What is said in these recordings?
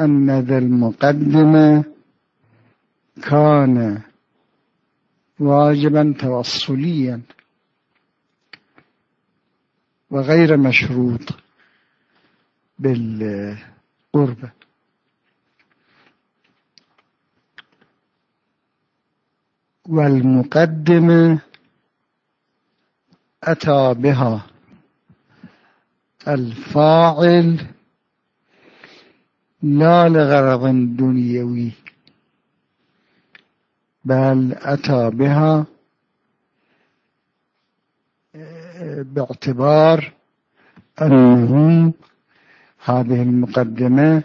أن ذا المقدمة كان واجبا توصليا وغير مشروط بالقربة والمقدمة أتى بها الفاعل لا لغرض دنيوي بل أتى بها باعتبار أنه هذه المقدمة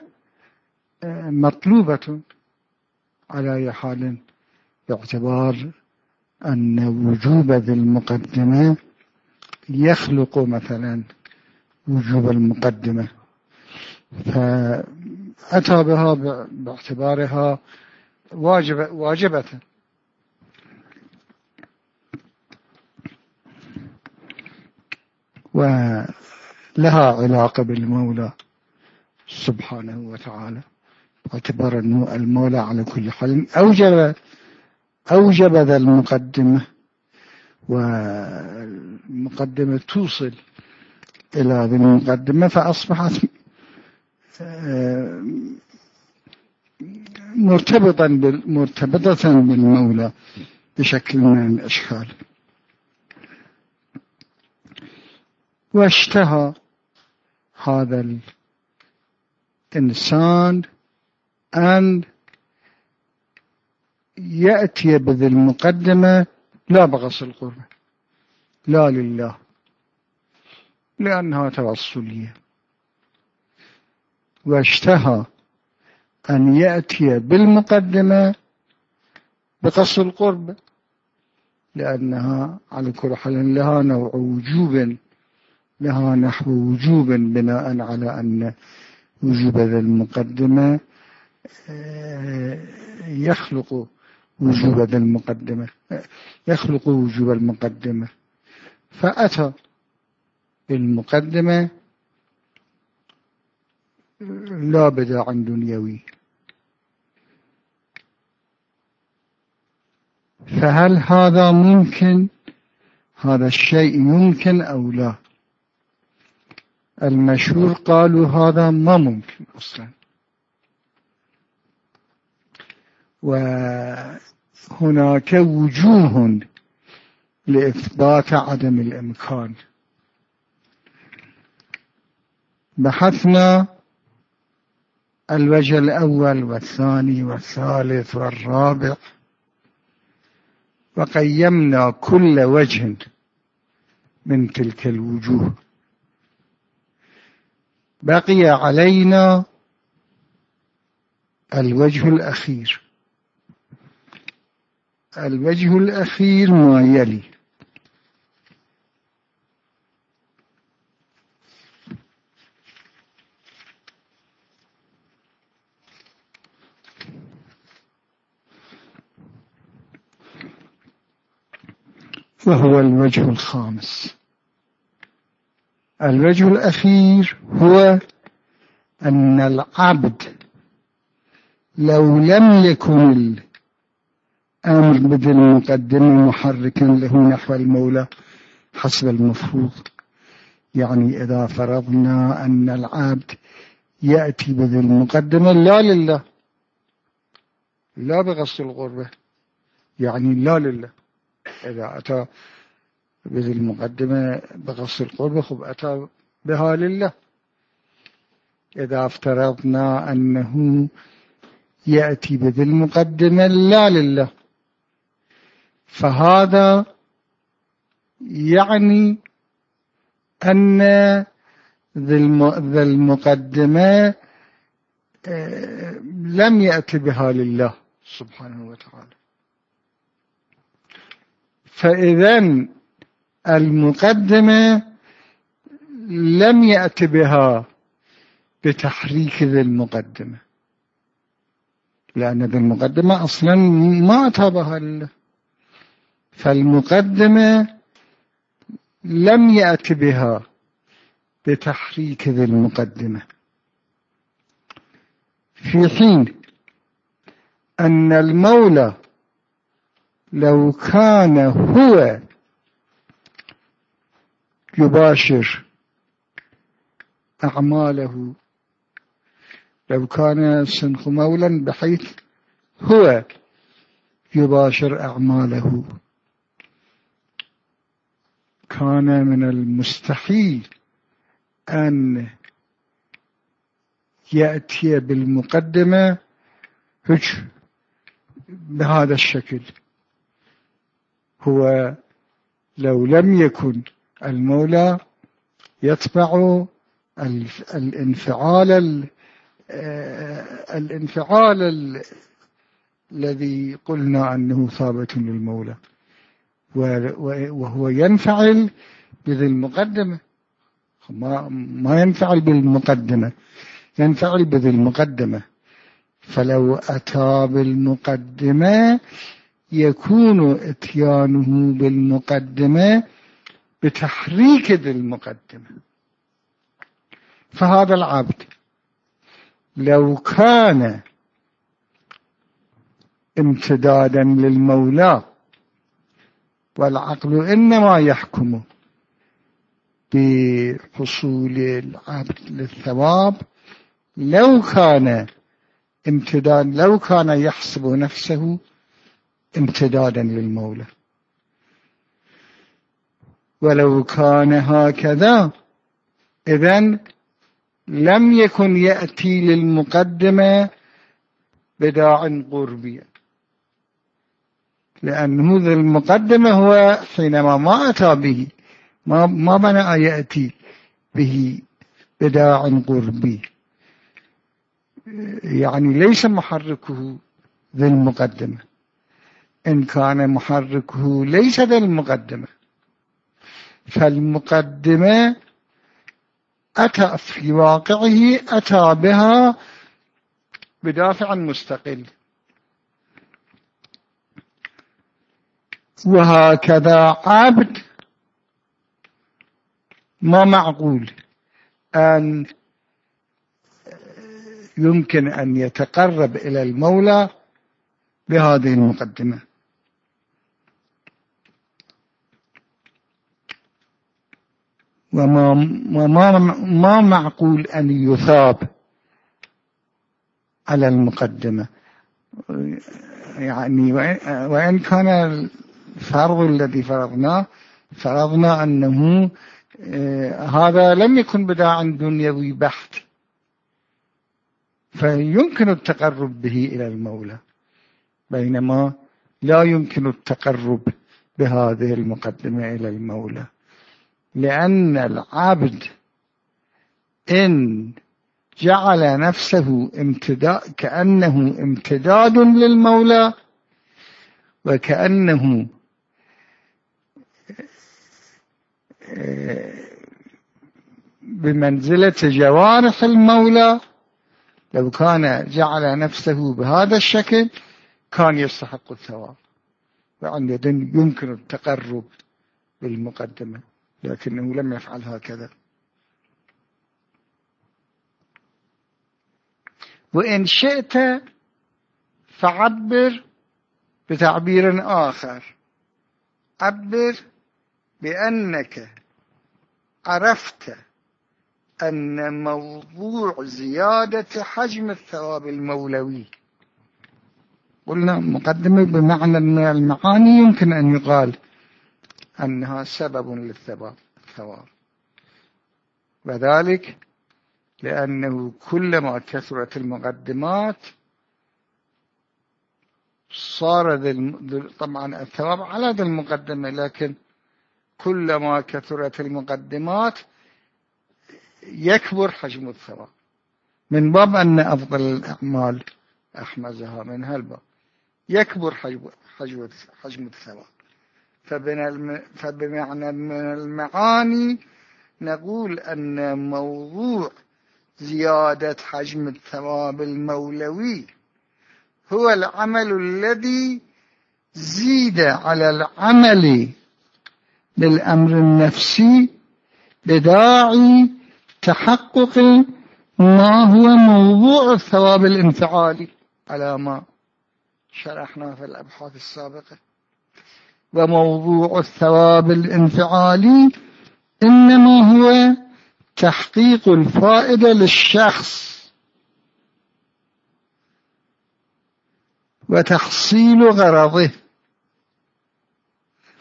مطلوبة على أي حال باعتبار أن وجوب ذي المقدمة يخلق مثلا وجوب المقدمة. فأتى بها باعتبارها واجبة, واجبة. ولها علاقة بالمولى سبحانه وتعالى. باعتبار أنه المولى على كل حال. أوجب أوجب ذا المقدمة. والمقدمة توصل إلى هذه المقدمة فأصبحت مرتبطا مرتبطة بالمولى بشكل من الأشكال. واشتهى هذا الإنسان أن يأتي بذي المقدمة لا بغص القربة. لا لله. لأنها توصلية. واشتهى أن يأتي بالمقدمة بقص القرب لأنها على كل حال لها نوع وجوب لها نحو وجوب بناء على أن وجوب ذا المقدمة آه، يخلق وجوب ذا المقدمة يخلق وجوب المقدمة. فأتى بالمقدمة لا بداع دنيوي. فهل هذا ممكن؟ هذا الشيء يمكن أو لا؟ المشهور قالوا هذا ما ممكن أصلا. وهناك وجوه لإثبات عدم الإمكان. بحثنا الوجه الأول والثاني والثالث والرابع. وقيمنا كل وجه من تلك الوجوه. بقي علينا الوجه الأخير. الوجه الأخير ما يلي. وهو الوجه الخامس. الوجه الأخير هو أن العبد لو لم يكن الأمر بذل المقدم محركا له نحو المولى حسب المفروض. يعني إذا فرضنا أن العبد يأتي بذل المقدمة لا لله. لا بغص الغربة. يعني لا لله. إذا أتى بذي المقدمة بغص القرب خب أتى بها لله. إذا افترضنا أنه يأتي بذي المقدمة لا لله فهذا يعني أن ذي المقدمة آه، لم يأتي بها لله. سبحانه وتعالى. فإذا المقدمة لم يأتي بها بتحريك ذي المقدمة. لأن ذي المقدمة أصلا ما أتى بها فالمقدمة لم يأتي بها بتحريك ذي المقدمة. في حين أن المولى لو كان هو يباشر أعماله لو كان سنخ مولا بحيث هو يباشر أعماله. كان من المستحيل أن يأتي بالمقدمة بهذا الشكل. هو لو لم يكن المولى يتبع الانفعال آه، الانفعال الذي قلنا أنه ثابت للمولى. وهو ينفعل بذي المقدمة. ما, ما ينفعل بالمقدمة ينفعل بذي المقدمة. فلو أتى بالمقدمة يكون إتيانه بالمقدمة بتحريك ذي المقدمة فهذا العبد لو كان امتدادا للمولى والعقل إنما يحكم بحصول العبد للثواب لو كان امتداد لو كان يحسب نفسه امتدادا للمولى. ولو كان هكذا إذن لم يكن يأتي للمقدمة بداع قربية لأنه ذا المقدمة هو حينما ما أتى به ما, ما بنى يأتي به بداع قربي. يعني ليس محركه ذي المقدمة. إن كان محركه ليس ذا المقدمة. فالمقدمة أتى في واقعه أتى بها بدافع مستقل. وهكذا عبد ما معقول أن يمكن أن يتقرب إلى المولى بهذه المقدمة. وما ما ما معقول أن يثاب على المقدمة. يعني وإن كان الفرض الذي فرضناه فرضنا أنه آه، هذا لم يكن بداعا دنيوي بحت. فيمكن التقرب به إلى المولى بينما لا يمكن التقرب بهذه المقدمة إلى المولى. لأن العبد إن جعل نفسه امتداء كأنه امتداد للمولى وكأنه بمنزلة جوارح المولى لو كان جعل نفسه بهذا الشكل كان يستحق الثواب وعندئذ يمكن التقرب بالمقدمة. لكنه لم يفعل هكذا. وإن شئت فعبر بتعبير آخر. عبر بأنك عرفت أن موضوع زيادة حجم الثواب المولوي. قلنا مقدمة بمعنى من المعاني يمكن أن يقال أنها سبب للثواب. وذلك لأنه كلما كثرت المقدمات صار طبعا الثواب على ذي المقدمة لكن كلما كثرت المقدمات يكبر حجم الثواب. من باب أن أفضل الأعمال أحمزها من هالباب يكبر حجم الثواب. فبمعنى من المعاني نقول أن موضوع زيادة حجم الثواب المولوي هو العمل الذي زيد على العمل بالأمر النفسي بداعي تحقق ما هو موضوع الثواب الانفعالي. على ما شرحنا في الأبحاث السابقة. وموضوع الثواب الانفعالي إنما هو تحقيق الفائدة للشخص وتحصيل غرضه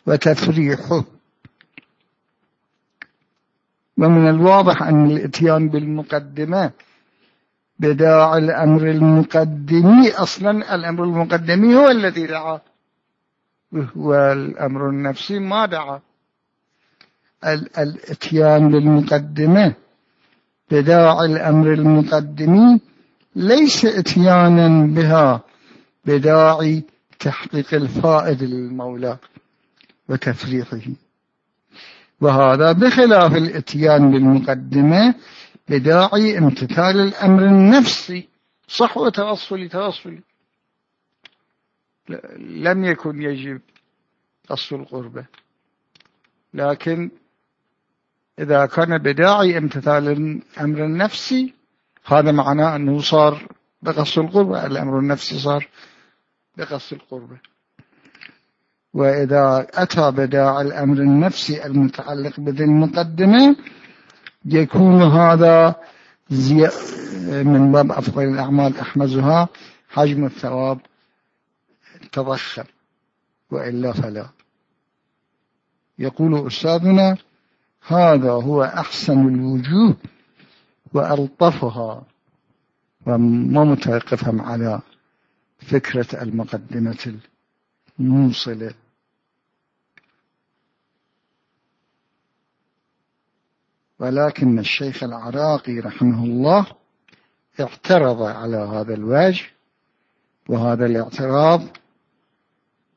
وتفريحه. ومن الواضح أن الإتيان بالمقدمة بداع الأمر المقدمي أصلا الأمر المقدمي هو الذي دعا والأمر النفسي ما دعا. الاتيان بالمقدمة بداع الأمر المقدمي ليس اتيانا بها. بداعي تحقيق الفائد للمولى وتفريحه. وهذا بخلاف الاتيان بالمقدمة بداعي امتثال الأمر النفسي. صح وتوصلي توصلي. لم يكن يجب قص القربة. لكن إذا كان بداعي امتثال الأمر النفسي هذا معناه أنه صار بقص القربة. الأمر النفسي صار بقص القربة. وإذا أتى بداع الأمر النفسي المتعلق بذي المقدمة يكون هذا زي من باب أفضل الأعمال أحمزها حجم الثواب. تضخم وإلا فلا. يقول أستاذنا هذا هو أحسن الوجوه وألطفها وما متوقفهم على فكرة المقدمة الموصلة. ولكن الشيخ العراقي رحمه الله اعترض على هذا الوجه وهذا الاعتراض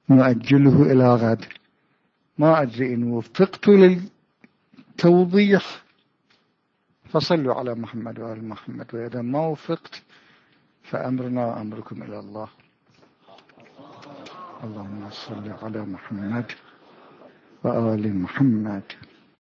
نؤجله إلى غد. ما أدري إن وفقت للتوضيح. فصلوا على محمد وآل محمد وإذا ما وفقت فأمرنا أمركم إلى الله. اللهم صل على محمد وآل محمد.